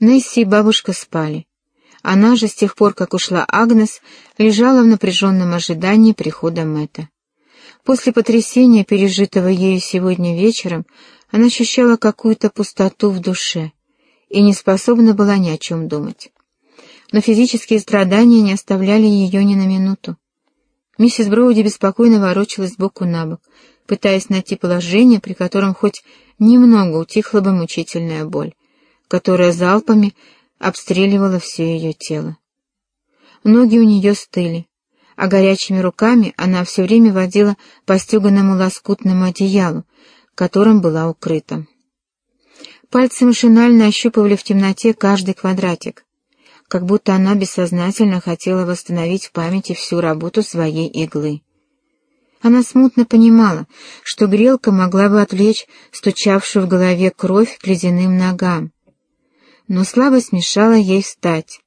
Несси и бабушка спали. Она же, с тех пор, как ушла Агнес, лежала в напряженном ожидании прихода Мэтта. После потрясения, пережитого ею сегодня вечером, она ощущала какую-то пустоту в душе и не способна была ни о чем думать. Но физические страдания не оставляли ее ни на минуту. Миссис Броуди беспокойно ворочалась сбоку на бок, пытаясь найти положение, при котором хоть немного утихла бы мучительная боль, которая залпами обстреливала все ее тело. Ноги у нее стыли, а горячими руками она все время водила по стеганому лоскутному одеялу, которым была укрыта. Пальцы машинально ощупывали в темноте каждый квадратик, как будто она бессознательно хотела восстановить в памяти всю работу своей иглы. Она смутно понимала, что грелка могла бы отвлечь стучавшую в голове кровь к ледяным ногам. Но слабость мешала ей встать,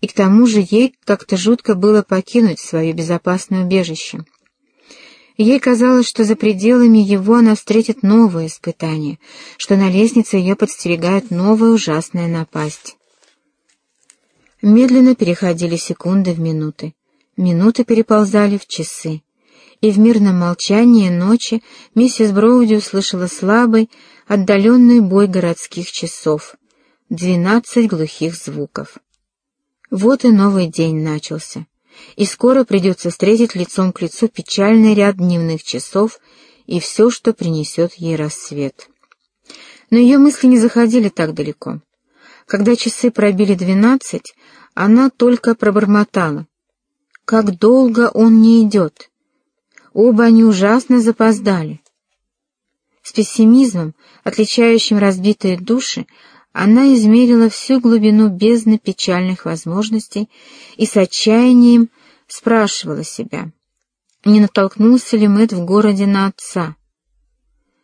и к тому же ей как-то жутко было покинуть свое безопасное убежище. Ей казалось, что за пределами его она встретит новое испытание, что на лестнице ее подстерегает новая ужасная напасть. Медленно переходили секунды в минуты, минуты переползали в часы, и в мирном молчании ночи миссис Броуди услышала слабый, отдаленный бой городских часов, двенадцать глухих звуков. Вот и новый день начался, и скоро придется встретить лицом к лицу печальный ряд дневных часов и все, что принесет ей рассвет. Но ее мысли не заходили так далеко. Когда часы пробили двенадцать, она только пробормотала. Как долго он не идет. Оба они ужасно запоздали. С пессимизмом, отличающим разбитые души, она измерила всю глубину бездны печальных возможностей и с отчаянием спрашивала себя, не натолкнулся ли Мэтт в городе на отца.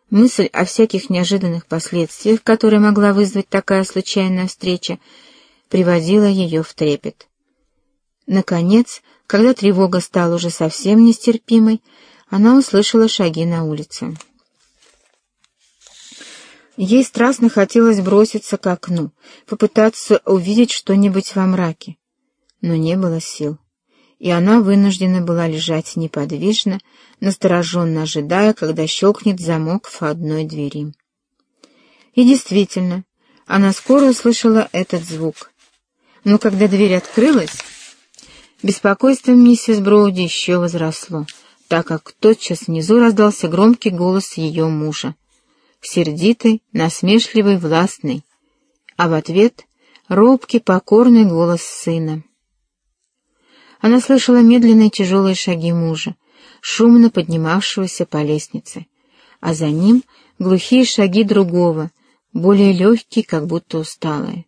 Мысль о всяких неожиданных последствиях, которые могла вызвать такая случайная встреча, приводила ее в трепет. Наконец, когда тревога стала уже совсем нестерпимой, она услышала шаги на улице. Ей страстно хотелось броситься к окну, попытаться увидеть что-нибудь во мраке, но не было сил и она вынуждена была лежать неподвижно, настороженно ожидая, когда щелкнет замок входной двери. И действительно, она скоро услышала этот звук. Но когда дверь открылась, беспокойство миссис Броуди еще возросло, так как тотчас внизу раздался громкий голос ее мужа, сердитый, насмешливый, властный, а в ответ — робкий, покорный голос сына. Она слышала медленные тяжелые шаги мужа, шумно поднимавшегося по лестнице, а за ним глухие шаги другого, более легкие, как будто усталые.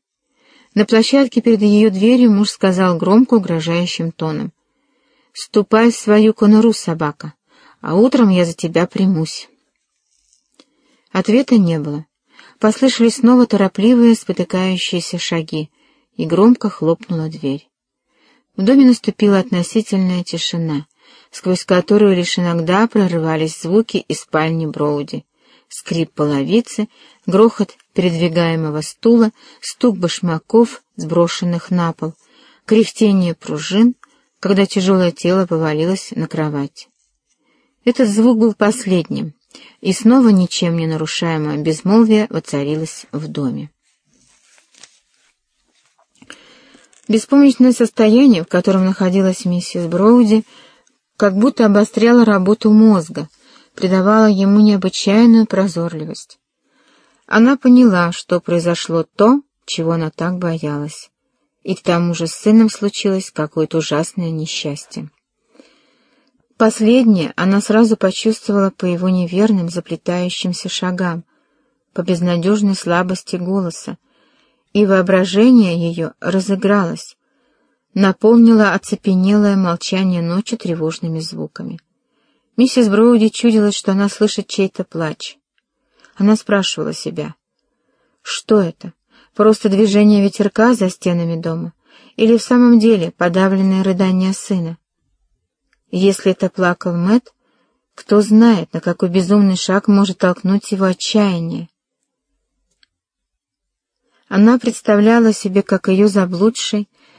На площадке перед ее дверью муж сказал громко угрожающим тоном. «Ступай в свою конуру, собака, а утром я за тебя примусь». Ответа не было. Послышались снова торопливые, спотыкающиеся шаги, и громко хлопнула дверь. В доме наступила относительная тишина, сквозь которую лишь иногда прорывались звуки из спальни Броуди. Скрип половицы, грохот передвигаемого стула, стук башмаков, сброшенных на пол, кряхтение пружин, когда тяжелое тело повалилось на кровать. Этот звук был последним, и снова ничем не нарушаемое безмолвие воцарилось в доме. Беспомощное состояние, в котором находилась миссис Броуди, как будто обостряло работу мозга, придавало ему необычайную прозорливость. Она поняла, что произошло то, чего она так боялась, и к тому же с сыном случилось какое-то ужасное несчастье. Последнее она сразу почувствовала по его неверным заплетающимся шагам, по безнадежной слабости голоса, и воображение ее разыгралось, наполнило оцепенелое молчание ночи тревожными звуками. Миссис Броуди чудилось, что она слышит чей-то плач. Она спрашивала себя, что это, просто движение ветерка за стенами дома, или в самом деле подавленное рыдание сына? Если это плакал Мэт, кто знает, на какой безумный шаг может толкнуть его отчаяние. Она представляла себе, как ее заблудший,